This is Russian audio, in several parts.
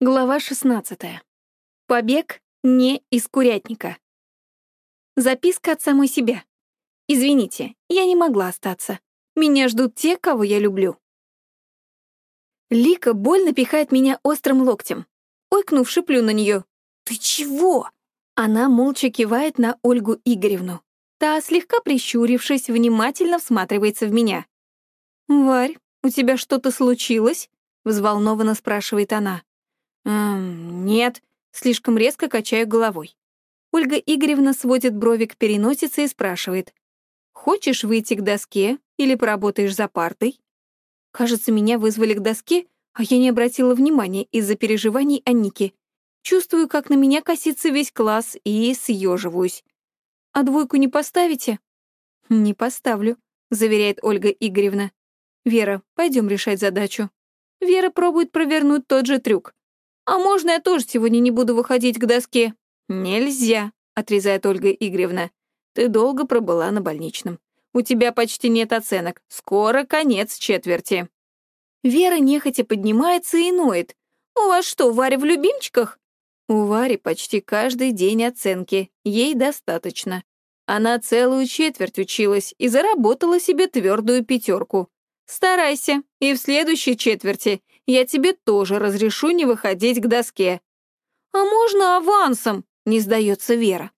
Глава 16. Побег не из курятника. Записка от самой себя. Извините, я не могла остаться. Меня ждут те, кого я люблю. Лика больно пихает меня острым локтем. Ойкнув, шиплю на нее. «Ты чего?» Она молча кивает на Ольгу Игоревну. Та, слегка прищурившись, внимательно всматривается в меня. «Варь, у тебя что-то случилось?» — взволнованно спрашивает она. «Эм, нет», — слишком резко качаю головой. Ольга Игоревна сводит брови к переносице и спрашивает. «Хочешь выйти к доске или поработаешь за партой?» Кажется, меня вызвали к доске, а я не обратила внимания из-за переживаний о Нике. Чувствую, как на меня косится весь класс, и съеживаюсь. «А двойку не поставите?» «Не поставлю», — заверяет Ольга Игоревна. «Вера, пойдем решать задачу». Вера пробует провернуть тот же трюк. «А можно я тоже сегодня не буду выходить к доске?» «Нельзя», — отрезает Ольга Игоревна. «Ты долго пробыла на больничном. У тебя почти нет оценок. Скоро конец четверти». Вера нехотя поднимается и ноет. «У вас что, Варя в любимчиках?» У Вари почти каждый день оценки. Ей достаточно. Она целую четверть училась и заработала себе твердую пятерку. Старайся, и в следующей четверти я тебе тоже разрешу не выходить к доске». «А можно авансом?» — не сдается Вера.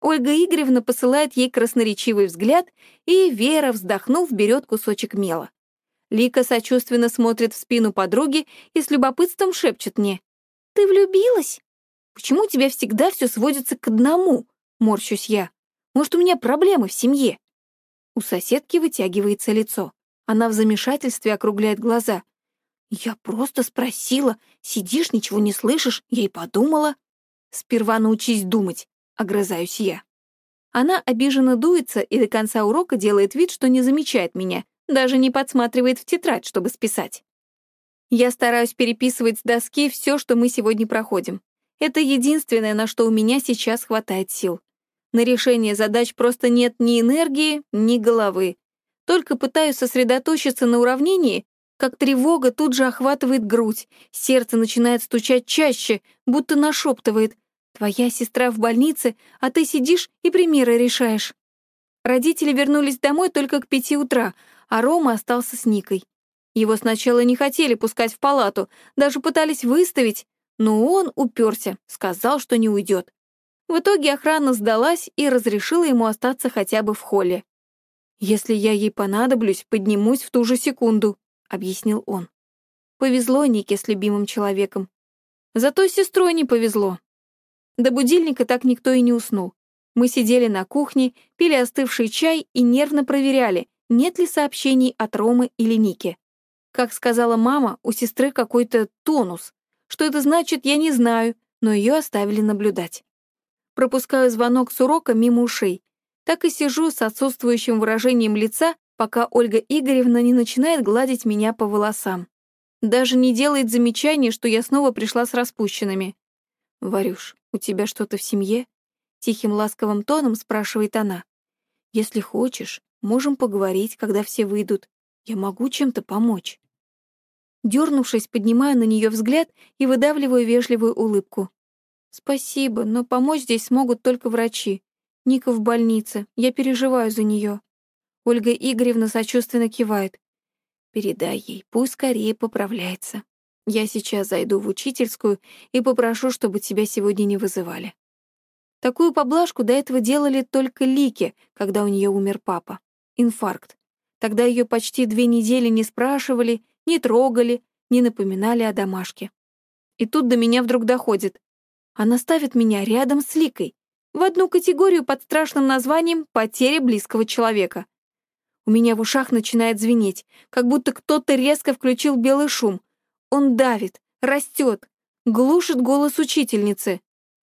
Ольга Игоревна посылает ей красноречивый взгляд, и Вера, вздохнув, берет кусочек мела. Лика сочувственно смотрит в спину подруги и с любопытством шепчет мне. «Ты влюбилась? Почему у тебя всегда все сводится к одному?» — морщусь я. «Может, у меня проблемы в семье?» У соседки вытягивается лицо. Она в замешательстве округляет глаза. «Я просто спросила. Сидишь, ничего не слышишь. Я и подумала». «Сперва научись думать», — огрызаюсь я. Она обиженно дуется и до конца урока делает вид, что не замечает меня, даже не подсматривает в тетрадь, чтобы списать. Я стараюсь переписывать с доски все, что мы сегодня проходим. Это единственное, на что у меня сейчас хватает сил. На решение задач просто нет ни энергии, ни головы. Только пытаюсь сосредоточиться на уравнении, как тревога тут же охватывает грудь, сердце начинает стучать чаще, будто нашептывает «Твоя сестра в больнице, а ты сидишь и примеры решаешь». Родители вернулись домой только к пяти утра, а Рома остался с Никой. Его сначала не хотели пускать в палату, даже пытались выставить, но он уперся, сказал, что не уйдет. В итоге охрана сдалась и разрешила ему остаться хотя бы в холле. «Если я ей понадоблюсь, поднимусь в ту же секунду», — объяснил он. Повезло Нике с любимым человеком. Зато с сестрой не повезло. До будильника так никто и не уснул. Мы сидели на кухне, пили остывший чай и нервно проверяли, нет ли сообщений от Ромы или Ники. Как сказала мама, у сестры какой-то тонус. Что это значит, я не знаю, но ее оставили наблюдать. Пропускаю звонок с урока мимо ушей. Так и сижу с отсутствующим выражением лица, пока Ольга Игоревна не начинает гладить меня по волосам. Даже не делает замечания, что я снова пришла с распущенными. «Варюш, у тебя что-то в семье?» Тихим ласковым тоном спрашивает она. «Если хочешь, можем поговорить, когда все выйдут. Я могу чем-то помочь». Дернувшись, поднимаю на нее взгляд и выдавливаю вежливую улыбку. «Спасибо, но помочь здесь смогут только врачи. Ника в больнице, я переживаю за нее. Ольга Игоревна сочувственно кивает. Передай ей, пусть скорее поправляется. Я сейчас зайду в учительскую и попрошу, чтобы тебя сегодня не вызывали. Такую поблажку до этого делали только Лике, когда у нее умер папа. Инфаркт. Тогда ее почти две недели не спрашивали, не трогали, не напоминали о домашке. И тут до меня вдруг доходит. Она ставит меня рядом с Ликой, в одну категорию под страшным названием «потеря близкого человека». У меня в ушах начинает звенеть, как будто кто-то резко включил белый шум. Он давит, растет, глушит голос учительницы.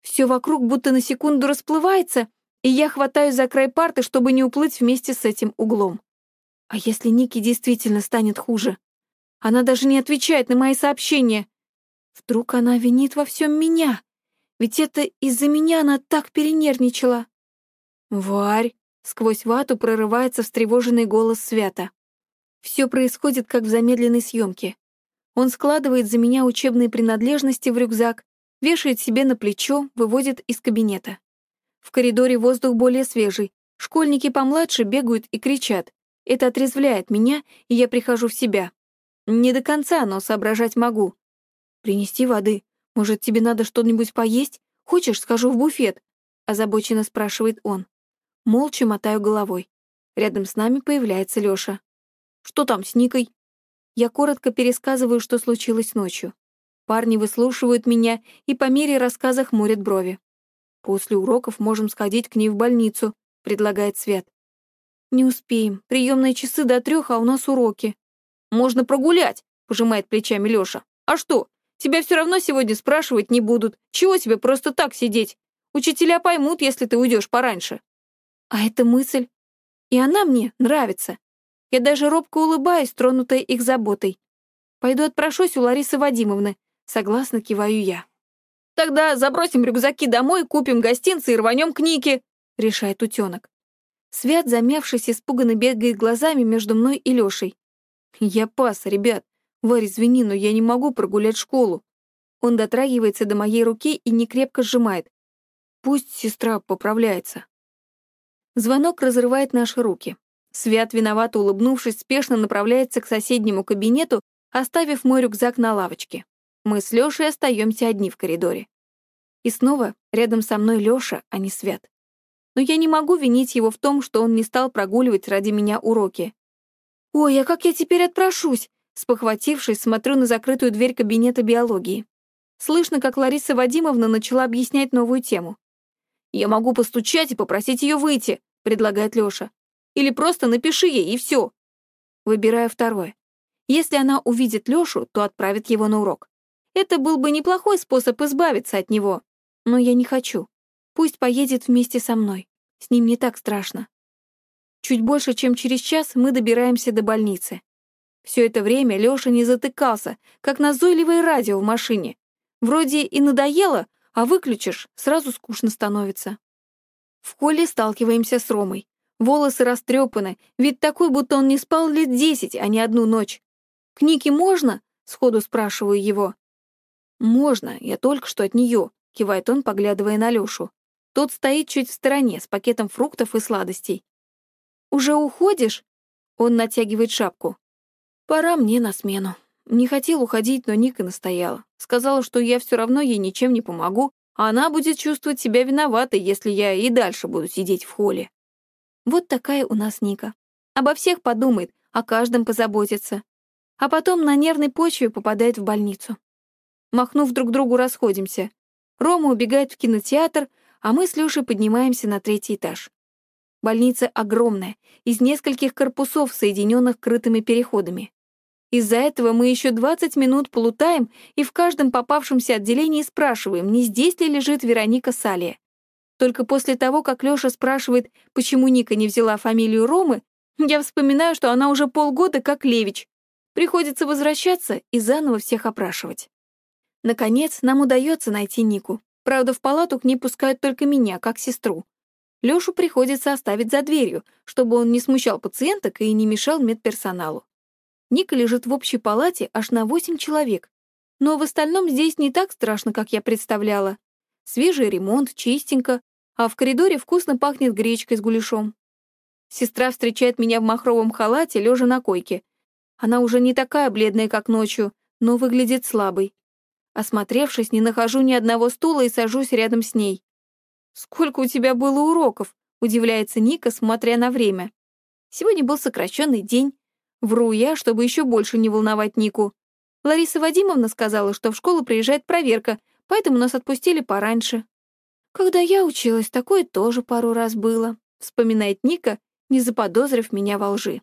Все вокруг будто на секунду расплывается, и я хватаюсь за край парты, чтобы не уплыть вместе с этим углом. А если Ники действительно станет хуже? Она даже не отвечает на мои сообщения. Вдруг она винит во всем меня? Ведь это из-за меня она так перенервничала. «Варь!» Сквозь вату прорывается встревоженный голос Свята. Все происходит, как в замедленной съемке. Он складывает за меня учебные принадлежности в рюкзак, вешает себе на плечо, выводит из кабинета. В коридоре воздух более свежий. Школьники помладше бегают и кричат. Это отрезвляет меня, и я прихожу в себя. Не до конца, но соображать могу. Принести воды. Может, тебе надо что-нибудь поесть? Хочешь, скажу в буфет? Озабоченно спрашивает он. Молча мотаю головой. Рядом с нами появляется Лёша. Что там с Никой? Я коротко пересказываю, что случилось ночью. Парни выслушивают меня и по мере рассказа хмурят брови. «После уроков можем сходить к ней в больницу», — предлагает Свет. «Не успеем. Приемные часы до трех, а у нас уроки». «Можно прогулять», — пожимает плечами Лёша. «А что? Тебя все равно сегодня спрашивать не будут. Чего тебе просто так сидеть? Учителя поймут, если ты уйдешь пораньше». А это мысль. И она мне нравится. Я даже робко улыбаюсь, тронутая их заботой. Пойду отпрошусь у Ларисы Вадимовны. Согласно киваю я. «Тогда забросим рюкзаки домой, купим гостинцы и рванем к Нике», — решает утенок. Свят, замявшись, испуганно бегает глазами между мной и Лешей. «Я пас, ребят. Варь, извини, но я не могу прогулять школу». Он дотрагивается до моей руки и некрепко сжимает. Пусть сестра поправляется. Звонок разрывает наши руки. Свят, виновато улыбнувшись, спешно направляется к соседнему кабинету, оставив мой рюкзак на лавочке. Мы с Лёшей остаемся одни в коридоре. И снова рядом со мной Лёша, а не Свят но я не могу винить его в том, что он не стал прогуливать ради меня уроки. «Ой, а как я теперь отпрошусь?» Спохватившись, смотрю на закрытую дверь кабинета биологии. Слышно, как Лариса Вадимовна начала объяснять новую тему. «Я могу постучать и попросить ее выйти», — предлагает Лёша. «Или просто напиши ей, и все. Выбираю второе. Если она увидит Лёшу, то отправит его на урок. Это был бы неплохой способ избавиться от него. Но я не хочу. Пусть поедет вместе со мной. С ним не так страшно. Чуть больше, чем через час, мы добираемся до больницы. Все это время Лёша не затыкался, как назойливое радио в машине. Вроде и надоело, а выключишь, сразу скучно становится. В холле сталкиваемся с Ромой. Волосы растрепаны, вид такой, будто он не спал лет десять, а не одну ночь. «К Нике можно?» — сходу спрашиваю его. «Можно, я только что от нее», — кивает он, поглядывая на Лёшу. Тот стоит чуть в стороне, с пакетом фруктов и сладостей. «Уже уходишь?» Он натягивает шапку. «Пора мне на смену». Не хотел уходить, но Ника настояла. Сказала, что я все равно ей ничем не помогу, а она будет чувствовать себя виноватой, если я и дальше буду сидеть в холле. Вот такая у нас Ника. Обо всех подумает, о каждом позаботится. А потом на нервной почве попадает в больницу. Махнув друг другу, расходимся. Рома убегает в кинотеатр, а мы с Лёшей поднимаемся на третий этаж. Больница огромная, из нескольких корпусов, соединенных крытыми переходами. Из-за этого мы еще 20 минут плутаем и в каждом попавшемся отделении спрашиваем, не здесь ли лежит Вероника Салия. Только после того, как Лёша спрашивает, почему Ника не взяла фамилию Ромы, я вспоминаю, что она уже полгода как Левич. Приходится возвращаться и заново всех опрашивать. Наконец, нам удается найти Нику. Правда, в палату к ней пускают только меня, как сестру. Лёшу приходится оставить за дверью, чтобы он не смущал пациенток и не мешал медперсоналу. Ника лежит в общей палате аж на восемь человек. Но в остальном здесь не так страшно, как я представляла. Свежий ремонт, чистенько, а в коридоре вкусно пахнет гречкой с гуляшом. Сестра встречает меня в махровом халате, лежа на койке. Она уже не такая бледная, как ночью, но выглядит слабой. Осмотревшись, не нахожу ни одного стула и сажусь рядом с ней. «Сколько у тебя было уроков?» — удивляется Ника, смотря на время. «Сегодня был сокращенный день. Вру я, чтобы еще больше не волновать Нику. Лариса Вадимовна сказала, что в школу приезжает проверка, поэтому нас отпустили пораньше». «Когда я училась, такое тоже пару раз было», — вспоминает Ника, не заподозрив меня во лжи.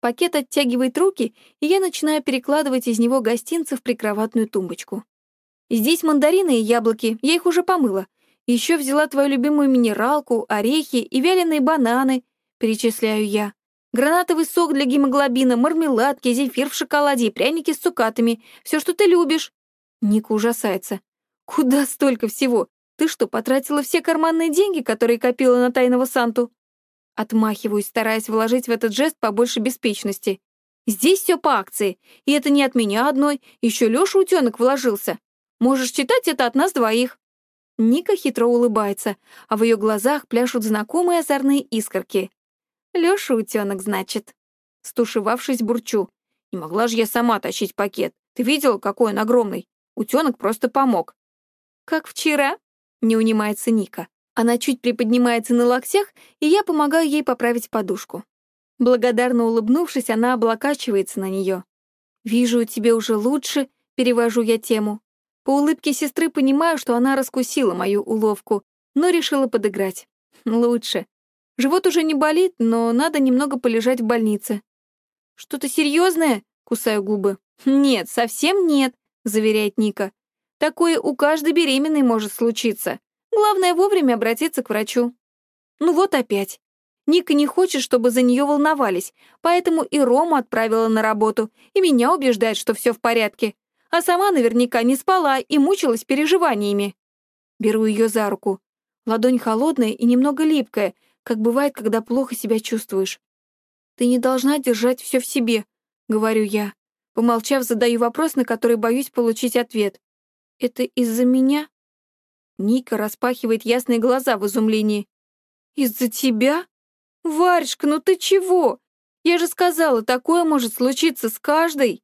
Пакет оттягивает руки, и я начинаю перекладывать из него гостинцы в прикроватную тумбочку. Здесь мандарины и яблоки, я их уже помыла. Еще взяла твою любимую минералку, орехи и вяленые бананы, перечисляю я. Гранатовый сок для гемоглобина, мармеладки, зефир в шоколаде и пряники с цукатами. Все, что ты любишь. Ника ужасается. Куда столько всего? Ты что, потратила все карманные деньги, которые копила на тайного Санту? Отмахиваюсь, стараясь вложить в этот жест побольше беспечности. Здесь все по акции, и это не от меня одной, еще Леша утенок вложился. Можешь читать это от нас двоих». Ника хитро улыбается, а в ее глазах пляшут знакомые озорные искорки. Леша утенок, значит. Стушевавшись, бурчу. Не могла же я сама тащить пакет. Ты видела, какой он огромный? Утенок просто помог. Как вчера? Не унимается Ника. Она чуть приподнимается на локтях, и я помогаю ей поправить подушку. Благодарно улыбнувшись, она облокачивается на нее. «Вижу, тебе уже лучше», — перевожу я тему. По улыбке сестры понимаю, что она раскусила мою уловку, но решила подыграть. Лучше. Живот уже не болит, но надо немного полежать в больнице. «Что-то серьезное?» — кусаю губы. «Нет, совсем нет», — заверяет Ника. «Такое у каждой беременной может случиться. Главное вовремя обратиться к врачу». Ну вот опять. Ника не хочет, чтобы за нее волновались, поэтому и Рому отправила на работу, и меня убеждает, что все в порядке. А сама наверняка не спала и мучилась переживаниями. Беру ее за руку. Ладонь холодная и немного липкая, как бывает, когда плохо себя чувствуешь. «Ты не должна держать все в себе», — говорю я. Помолчав, задаю вопрос, на который боюсь получить ответ. «Это из-за меня?» Ника распахивает ясные глаза в изумлении. «Из-за тебя?» «Варежка, ну ты чего? Я же сказала, такое может случиться с каждой!»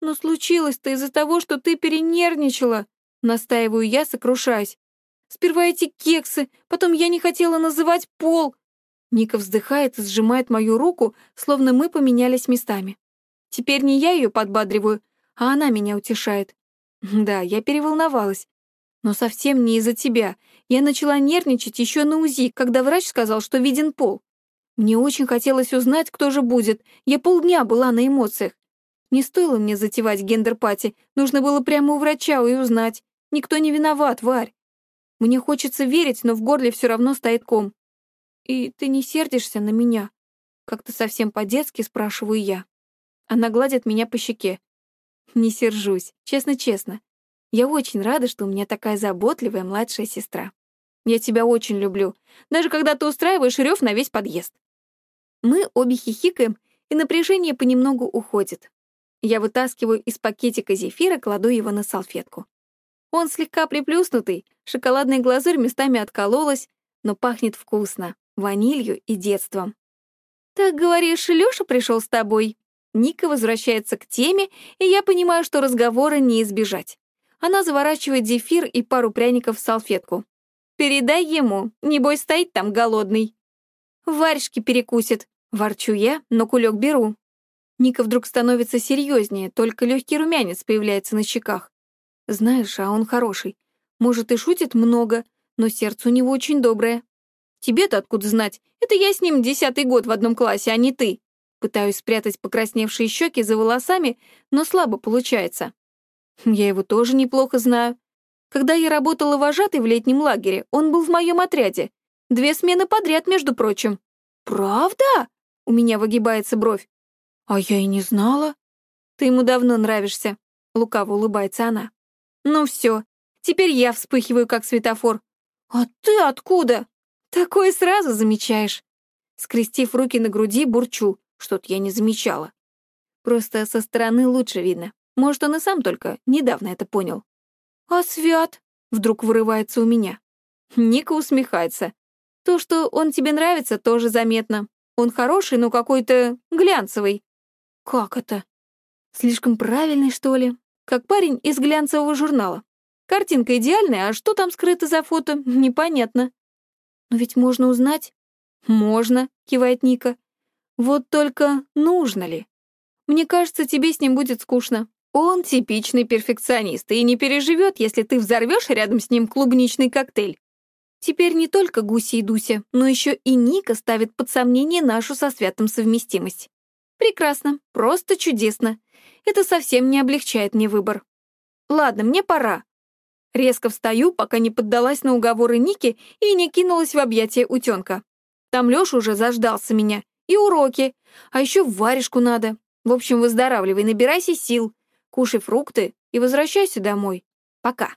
«Но случилось-то из-за того, что ты перенервничала!» Настаиваю я, сокрушаясь. «Сперва эти кексы, потом я не хотела называть пол!» Ника вздыхает и сжимает мою руку, словно мы поменялись местами. Теперь не я ее подбадриваю, а она меня утешает. Да, я переволновалась. Но совсем не из-за тебя. Я начала нервничать еще на УЗИ, когда врач сказал, что виден пол. Мне очень хотелось узнать, кто же будет. Я полдня была на эмоциях. Не стоило мне затевать гендер-пати. Нужно было прямо у врача и узнать. Никто не виноват, Варь. Мне хочется верить, но в горле все равно стоит ком. И ты не сердишься на меня? Как-то совсем по-детски спрашиваю я. Она гладит меня по щеке. Не сержусь, честно-честно. Я очень рада, что у меня такая заботливая младшая сестра. Я тебя очень люблю, даже когда ты устраиваешь рев на весь подъезд. Мы обе хихикаем, и напряжение понемногу уходит. Я вытаскиваю из пакетика зефира, кладу его на салфетку. Он слегка приплюснутый, шоколадная глазурь местами откололась, но пахнет вкусно, ванилью и детством. «Так, говоришь, Лёша пришел с тобой?» Ника возвращается к теме, и я понимаю, что разговора не избежать. Она заворачивает зефир и пару пряников в салфетку. «Передай ему, небось стоит там голодный». «Варежки перекусит», Ворчу я, но кулек беру. Ника вдруг становится серьезнее, только легкий румянец появляется на щеках. Знаешь, а он хороший. Может, и шутит много, но сердце у него очень доброе. Тебе-то откуда знать? Это я с ним десятый год в одном классе, а не ты. Пытаюсь спрятать покрасневшие щеки за волосами, но слабо получается. Я его тоже неплохо знаю. Когда я работала вожатой в летнем лагере, он был в моем отряде. Две смены подряд, между прочим. «Правда?» У меня выгибается бровь. «А я и не знала». «Ты ему давно нравишься», — лукаво улыбается она. «Ну все, теперь я вспыхиваю, как светофор». «А ты откуда?» «Такое сразу замечаешь». Скрестив руки на груди, бурчу. Что-то я не замечала. Просто со стороны лучше видно. Может, он и сам только недавно это понял. «А Свят?» — вдруг вырывается у меня. Ника усмехается. «То, что он тебе нравится, тоже заметно. Он хороший, но какой-то глянцевый. Как это? Слишком правильный, что ли? Как парень из глянцевого журнала. Картинка идеальная, а что там скрыто за фото, непонятно. Но ведь можно узнать. Можно, кивает Ника. Вот только нужно ли? Мне кажется, тебе с ним будет скучно. Он типичный перфекционист и не переживет, если ты взорвешь рядом с ним клубничный коктейль. Теперь не только Гуси и Дуся, но еще и Ника ставит под сомнение нашу со Святым совместимость. Прекрасно, просто чудесно. Это совсем не облегчает мне выбор. Ладно, мне пора. Резко встаю, пока не поддалась на уговоры Ники и не кинулась в объятия утенка. Там Лёша уже заждался меня. И уроки. А еще варежку надо. В общем, выздоравливай, набирайся сил. Кушай фрукты и возвращайся домой. Пока.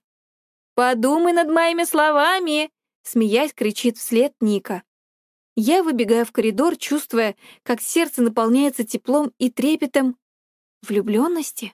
Подумай над моими словами, Смеясь, кричит вслед Ника. Я выбегаю в коридор, чувствуя, как сердце наполняется теплом и трепетом влюбленности.